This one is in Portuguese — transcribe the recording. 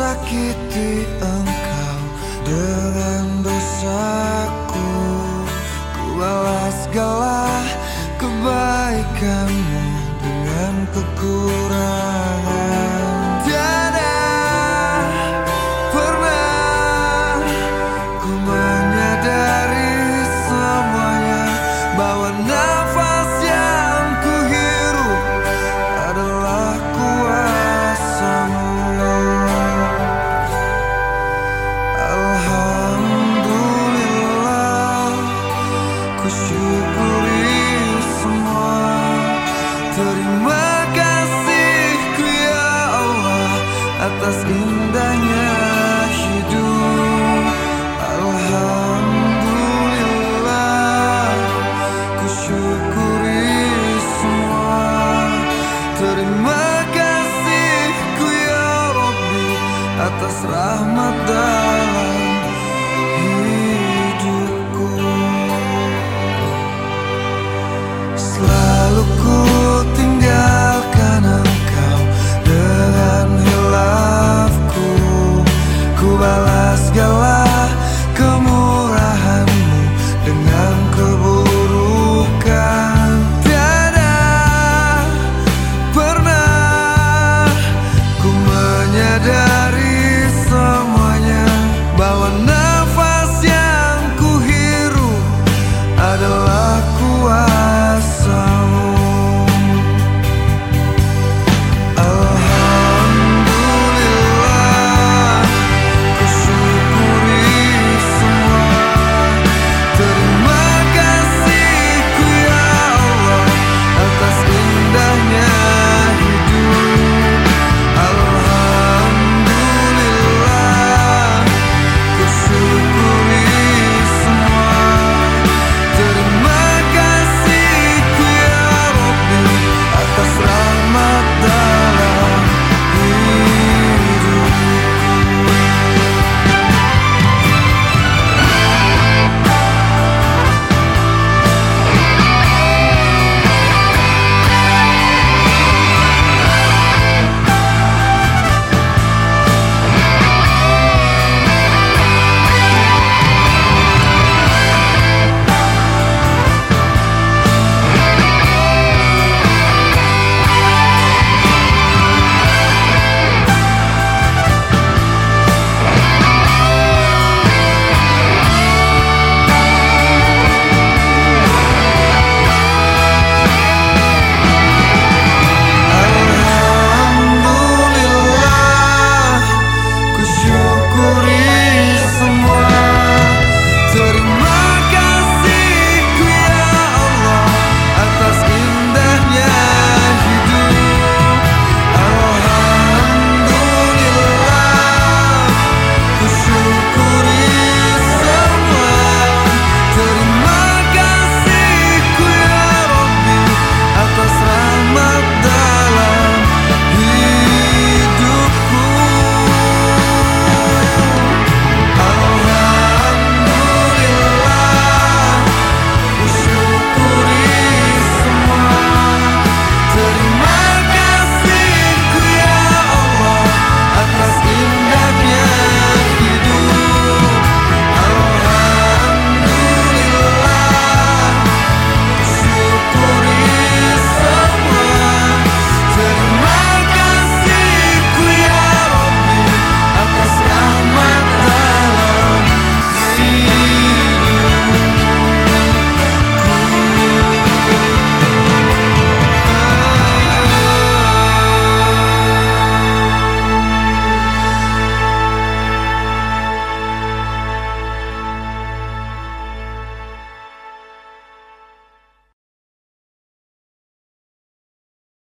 Sakiti engkau Terima kasihku ya Allah atas indahnya hidup. Alhamdulillah ku syukuri semua. Terima kasihku ya Rabbi atas rahmat dan Alas, go